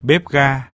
bếp ga.